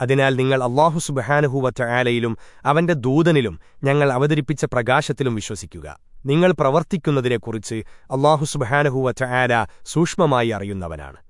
അതിനാൽ നിങ്ങൾ അള്ളാഹു സുബഹാനുഹൂവറ്റ ആലയിലും അവന്റെ ദൂതനിലും ഞങ്ങൾ അവതരിപ്പിച്ച പ്രകാശത്തിലും വിശ്വസിക്കുക. നിങ്ങൾ പ്രവർത്തിക്കുന്നതിനെക്കുറിച്ച് അള്ളാഹു സുബഹാനുഹൂവറ്റ ആല സൂക്ഷ്മമായി അറിയുന്നവനാണ്.